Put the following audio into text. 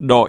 đội.